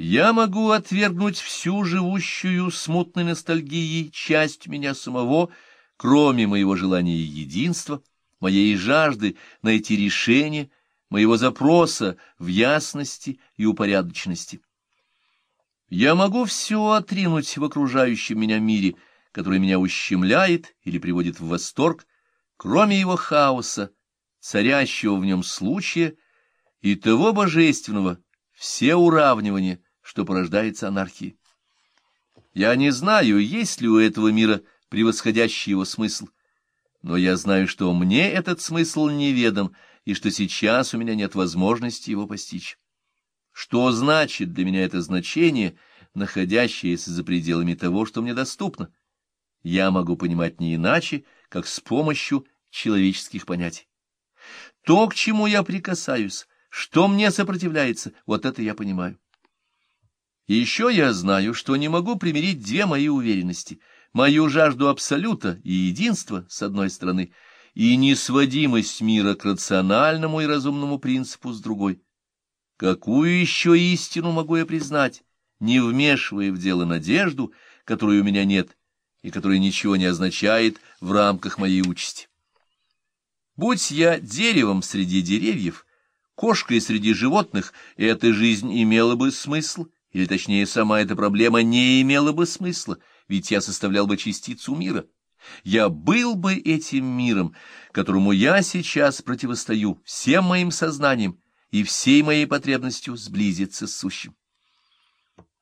Я могу отвергнуть всю живущую смутной ностальгией часть меня самого, кроме моего желания единства, моей жажды найти решение, моего запроса в ясности и упорядоченности. Я могу все отринуть в окружающем меня мире, который меня ущемляет или приводит в восторг, кроме его хаоса, царящего в нем случая и того божественного, все уравнивания, что порождается анархией. Я не знаю, есть ли у этого мира превосходящий его смысл, но я знаю, что мне этот смысл неведом, и что сейчас у меня нет возможности его постичь. Что значит для меня это значение, находящееся за пределами того, что мне доступно? Я могу понимать не иначе, как с помощью человеческих понятий. То, к чему я прикасаюсь, что мне сопротивляется, вот это я понимаю. И еще я знаю, что не могу примирить две мои уверенности — мою жажду абсолюта и единства, с одной стороны, и несводимость мира к рациональному и разумному принципу, с другой. Какую еще истину могу я признать, не вмешивая в дело надежду, которой у меня нет, и которая ничего не означает в рамках моей участи? Будь я деревом среди деревьев, кошкой среди животных, эта жизнь имела бы смысл, или точнее сама эта проблема не имела бы смысла, ведь я составлял бы частицу мира. Я был бы этим миром, которому я сейчас противостою всем моим сознанием и всей моей потребностью сблизиться с сущим.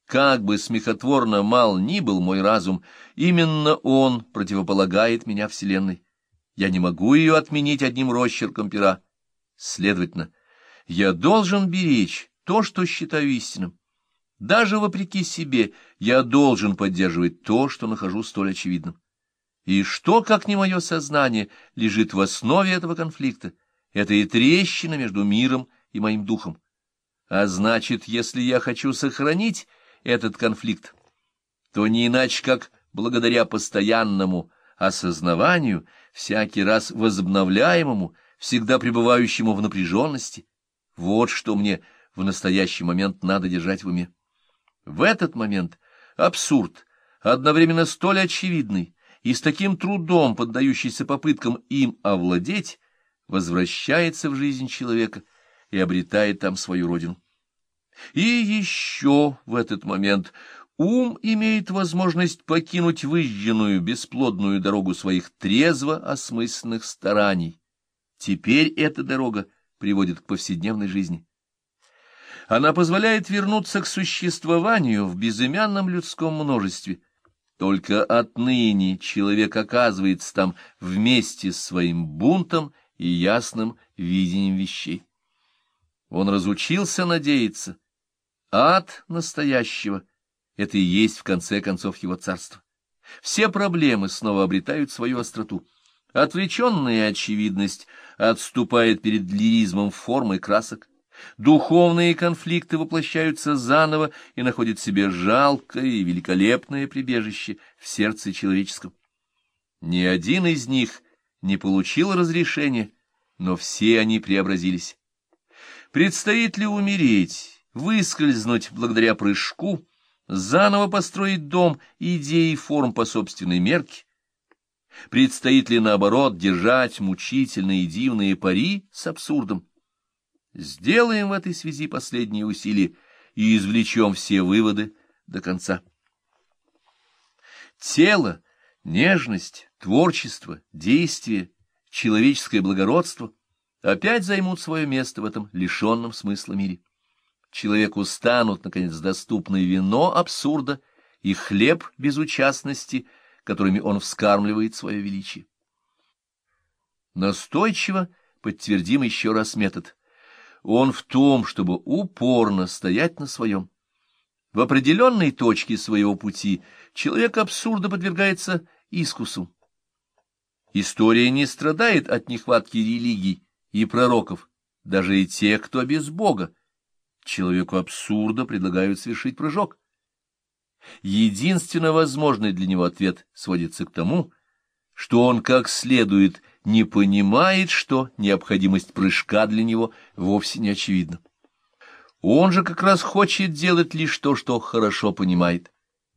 Как бы смехотворно мал ни был мой разум, именно он противополагает меня Вселенной. Я не могу ее отменить одним росчерком пера. Следовательно, я должен беречь то, что считаю истинным. Даже вопреки себе я должен поддерживать то, что нахожу столь очевидным. И что, как не мое сознание, лежит в основе этого конфликта? Это и трещина между миром и моим духом. А значит, если я хочу сохранить этот конфликт, то не иначе, как благодаря постоянному осознаванию, всякий раз возобновляемому, всегда пребывающему в напряженности, вот что мне в настоящий момент надо держать в уме. В этот момент абсурд, одновременно столь очевидный и с таким трудом поддающийся попыткам им овладеть, возвращается в жизнь человека и обретает там свою родину. И еще в этот момент ум имеет возможность покинуть выжженную бесплодную дорогу своих трезво осмысленных стараний. Теперь эта дорога приводит к повседневной жизни. Она позволяет вернуться к существованию в безымянном людском множестве. Только отныне человек оказывается там вместе с своим бунтом и ясным видением вещей. Он разучился надеяться. Ад настоящего — это и есть в конце концов его царство. Все проблемы снова обретают свою остроту. Отвлеченная очевидность отступает перед лиризмом формы красок. Духовные конфликты воплощаются заново и находят себе жалкое и великолепное прибежище в сердце человеческом. Ни один из них не получил разрешения, но все они преобразились. Предстоит ли умереть, выскользнуть благодаря прыжку, заново построить дом идей и форм по собственной мерке? Предстоит ли, наоборот, держать мучительные и дивные пари с абсурдом? Сделаем в этой связи последние усилия и извлечем все выводы до конца. Тело, нежность, творчество, действие, человеческое благородство опять займут свое место в этом лишенном смысла мире. Человеку станут, наконец, доступны вино абсурда и хлеб безучастности, которыми он вскармливает свое величие. Настойчиво подтвердим еще раз метод. Он в том, чтобы упорно стоять на своем. В определенной точке своего пути человек абсурда подвергается искусу. История не страдает от нехватки религий и пророков, даже и тех, кто без Бога. Человеку абсурда предлагают совершить прыжок. Единственно возможный для него ответ сводится к тому, что он как следует не понимает, что необходимость прыжка для него вовсе не очевидна. Он же как раз хочет делать лишь то, что хорошо понимает.